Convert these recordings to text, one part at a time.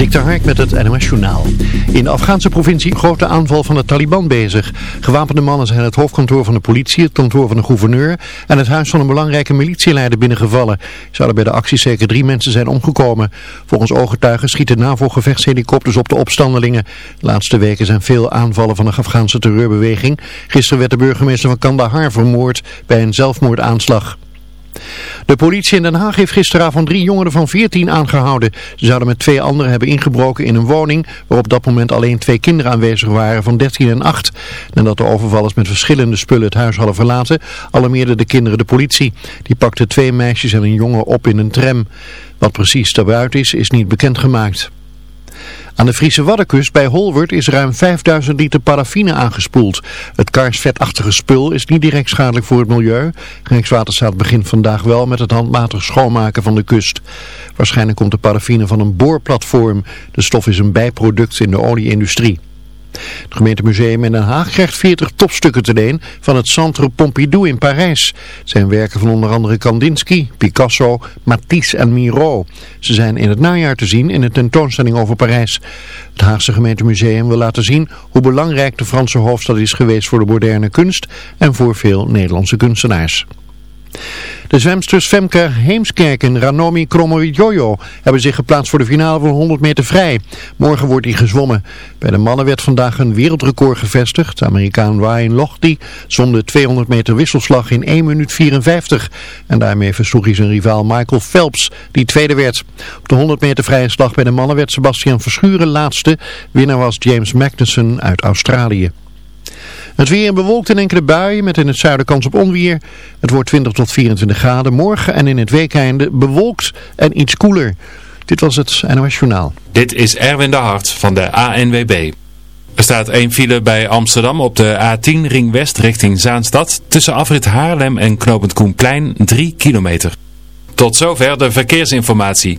Dik Hark met het NOS Journaal. In de Afghaanse provincie grote aanval van de Taliban bezig. Gewapende mannen zijn het hoofdkantoor van de politie, het kantoor van de gouverneur en het huis van een belangrijke militieleider binnengevallen. Zouden bij de acties zeker drie mensen zijn omgekomen. Volgens ooggetuigen schieten NAVO-gevechtshelikopters op de opstandelingen. De laatste weken zijn veel aanvallen van de Afghaanse terreurbeweging. Gisteren werd de burgemeester van Kandahar vermoord bij een zelfmoordaanslag. De politie in Den Haag heeft gisteravond drie jongeren van 14 aangehouden. Ze zouden met twee anderen hebben ingebroken in een woning waar op dat moment alleen twee kinderen aanwezig waren van 13 en 8. Nadat de overvallers met verschillende spullen het huis hadden verlaten, alarmeerden de kinderen de politie. Die pakte twee meisjes en een jongen op in een tram. Wat precies daarbuiten is, is niet bekendgemaakt. Aan de Friese Waddenkust bij Holwert is ruim 5000 liter paraffine aangespoeld. Het kaarsvetachtige spul is niet direct schadelijk voor het milieu. Rijkswaterstaat begint vandaag wel met het handmatig schoonmaken van de kust. Waarschijnlijk komt de paraffine van een boorplatform. De stof is een bijproduct in de olieindustrie. Het gemeentemuseum in Den Haag krijgt 40 topstukken te leen van het Centre Pompidou in Parijs. Het zijn werken van onder andere Kandinsky, Picasso, Matisse en Miro. Ze zijn in het najaar te zien in een tentoonstelling over Parijs. Het Haagse gemeentemuseum wil laten zien hoe belangrijk de Franse hoofdstad is geweest voor de moderne kunst en voor veel Nederlandse kunstenaars. De zwemsters Femke Heemskerk en Ranomi Kromowidjojo hebben zich geplaatst voor de finale van 100 meter vrij. Morgen wordt die gezwommen. Bij de mannen werd vandaag een wereldrecord gevestigd. De Amerikaan Ryan Lochte zwom de 200 meter wisselslag in 1 minuut 54. En daarmee versloeg hij zijn rivaal Michael Phelps, die tweede werd. Op de 100 meter vrije slag bij de mannen werd Sebastian Verschuren laatste. Winnaar was James Magnussen uit Australië. Het weer bewolkt in enkele buien met in het zuiden kans op onweer. Het wordt 20 tot 24 graden. Morgen en in het weekeinde bewolkt en iets koeler. Dit was het NOS Journaal. Dit is Erwin de Hart van de ANWB. Er staat één file bij Amsterdam op de A10 Ring West richting Zaanstad. Tussen afrit Haarlem en knooppunt Koenplein 3 kilometer. Tot zover de verkeersinformatie.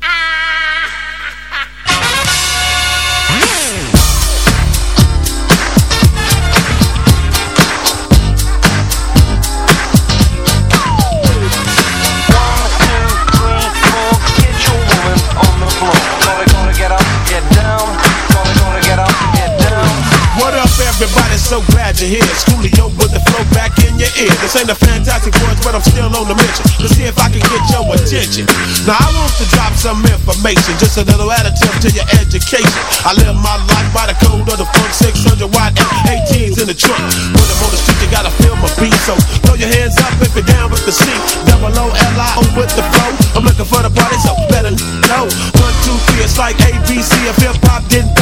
You're here. Schoolio with the flow back in your ear. This ain't a fantastic words, but I'm still on the mission to see if I can get your attention. Now I want to drop some information, just a little additive to your education. I live my life by the code of the funk 600 watt F18s in the trunk. When I'm on the street, you gotta feel my beat. So throw your hands up if you're down with the C. Double O L I O with the flow. I'm looking for the party, so better know. One, two, three, it's like ABC. If hip hop didn't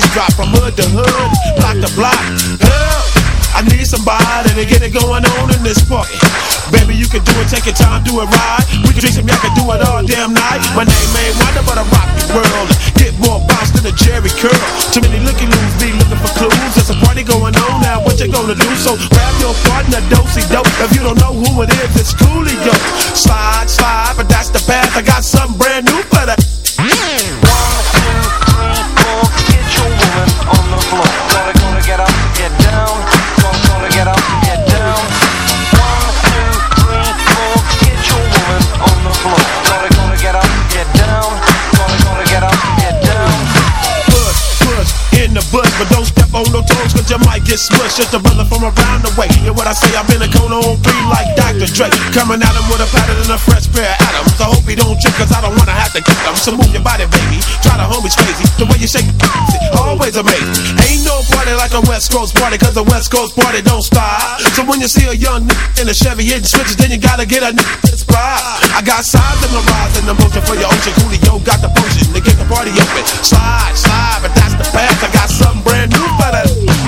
locks. Drop from hood to hood, block to block. Help! I need somebody to get it going on in this party. Baby, you can do it, take your time, do it right. We can drink some, y'all can do it all damn night. My name ain't Wonder, but I rock the world. Get more bounce than a Jerry curl. Too many looking loose, be looking for clues. There's a party going on now, what you gonna do? So grab your partner, dosey dope. If you don't know who it is, it's Coolio. Slide, slide, but that's the path. I got something brand new for that. Push, on no toes, cause you might get smushed. Just a brother from around the way. And what I say, I'm been a cone on three like Dr. Dre. Coming at him with a pattern and a fresh pair of atoms. I hope he don't trip, cause I don't wanna have to kick him. So move your body, baby. Try the homies crazy. The way you shake it, always amazing. Ain't no party like a West Coast party, cause the West Coast party don't stop. So when you see a young nigga in a Chevy hitting switches, then you gotta get a nigga inspired. I got sides in the rise and the motion for your ocean. Coolio got the potion to get the party open. Slide, slide, but that's path. I got something brand new for that.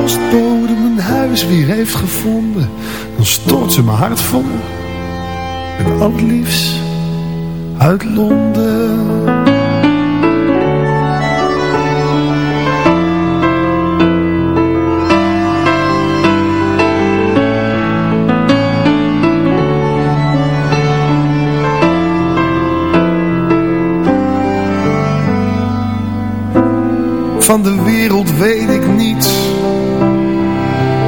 Postbode mijn huis weer heeft gevonden, dan stort ze mijn hart vol. Met al het liefst uit Londen. Van de wereld weet ik niets.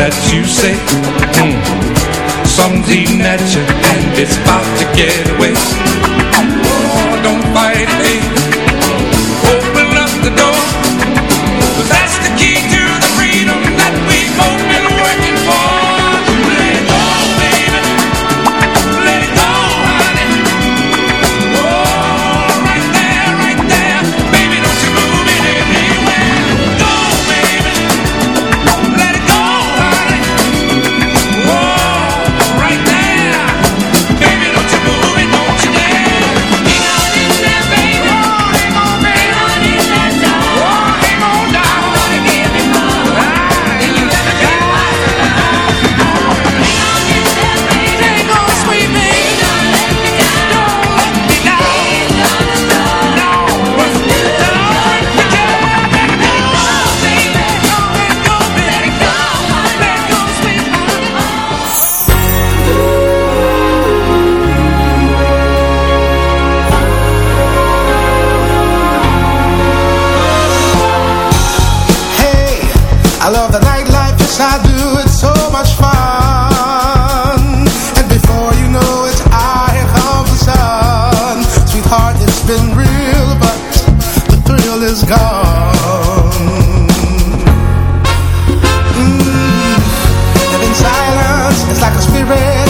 that you say. Mm, eating at you and it's about to get away. It's like a spirit.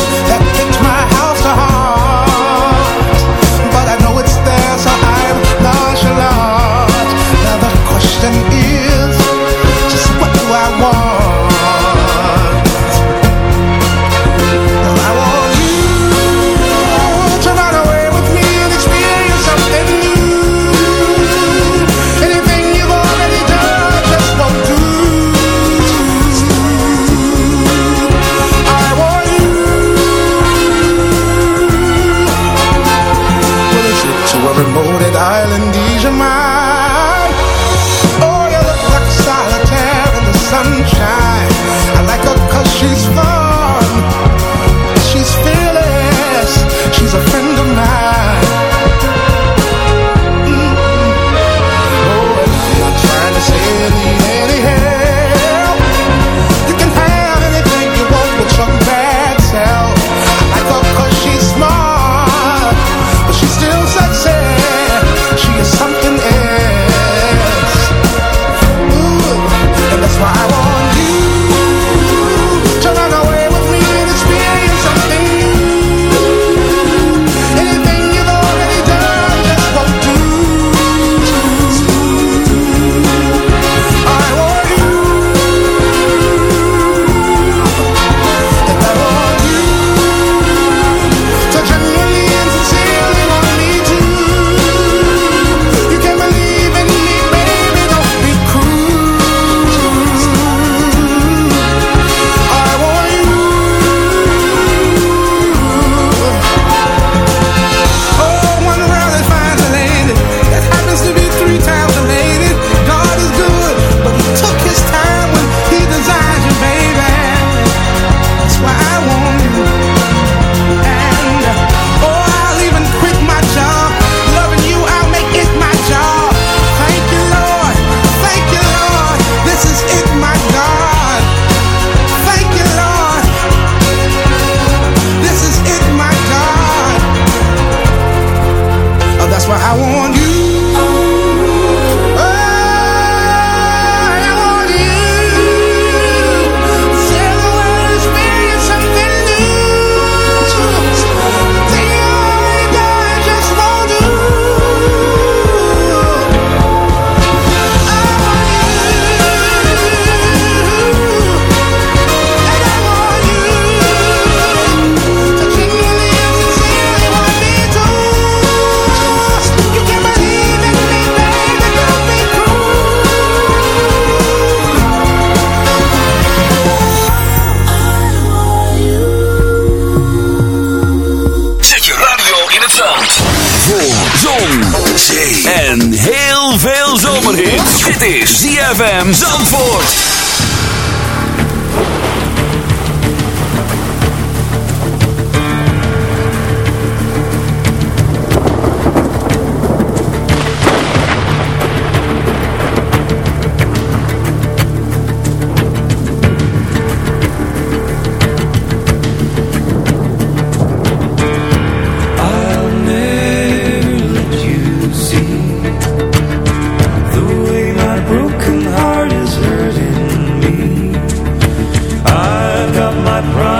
my.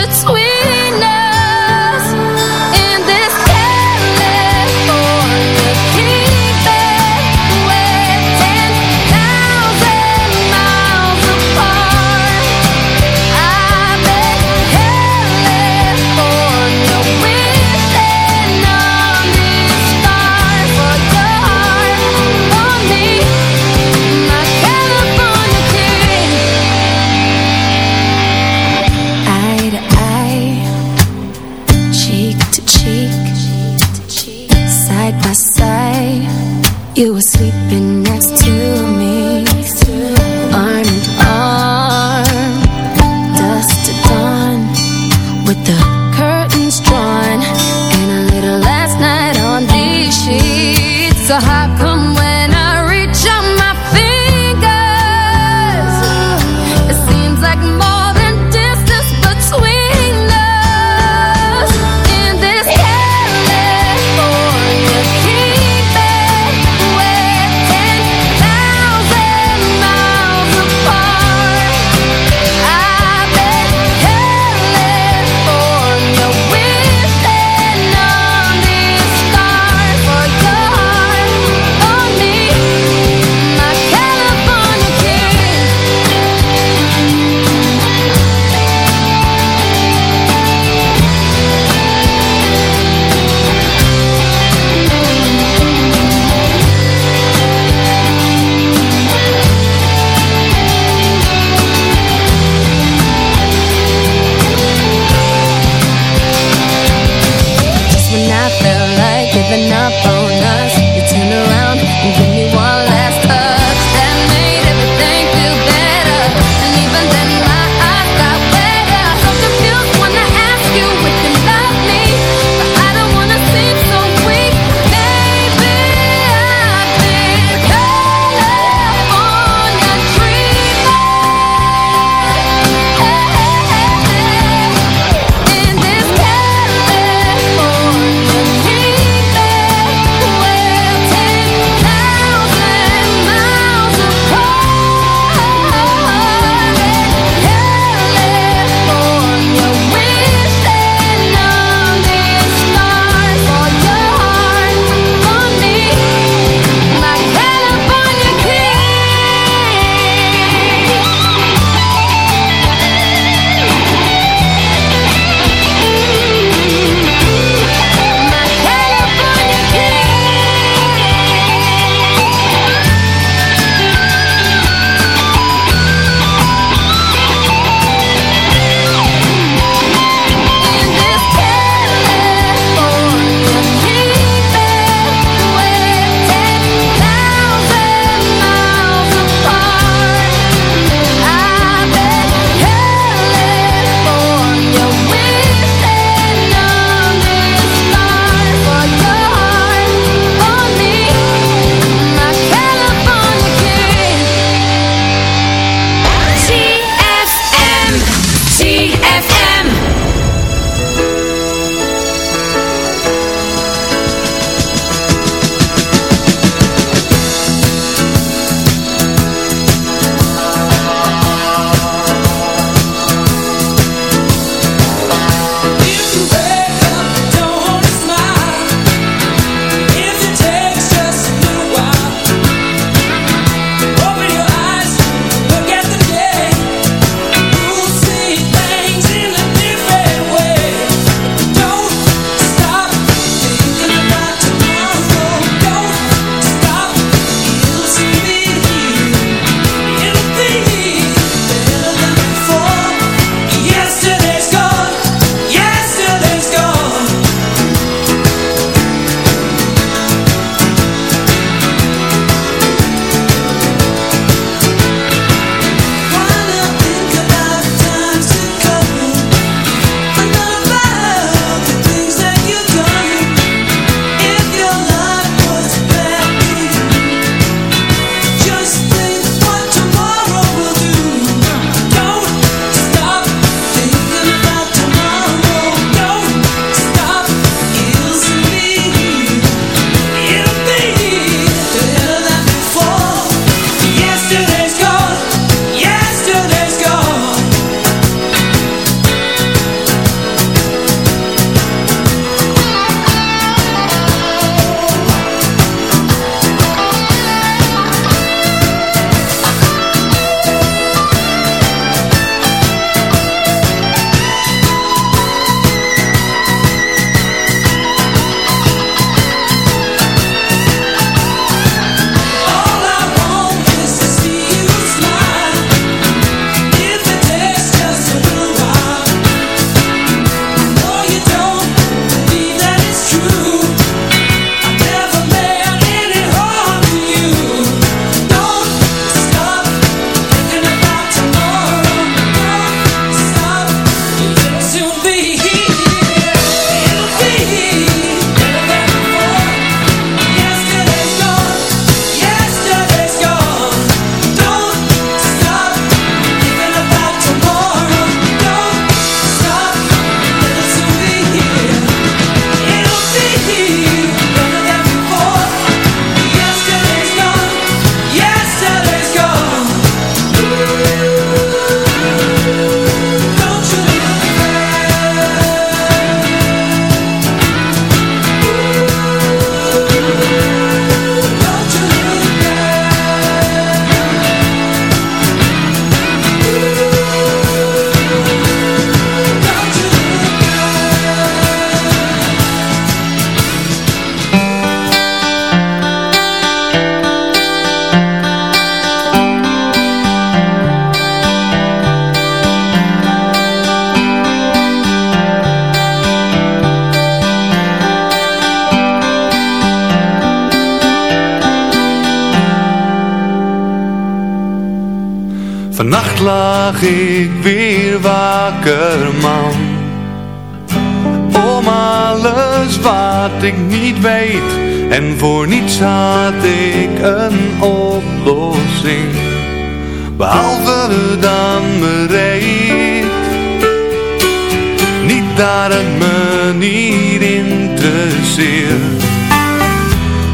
dat het me niet interesseert.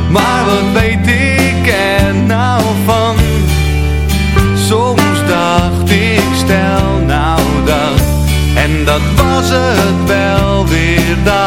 Maar wat weet ik er nou van? Soms dacht ik, stel nou dat. En dat was het wel weer daar.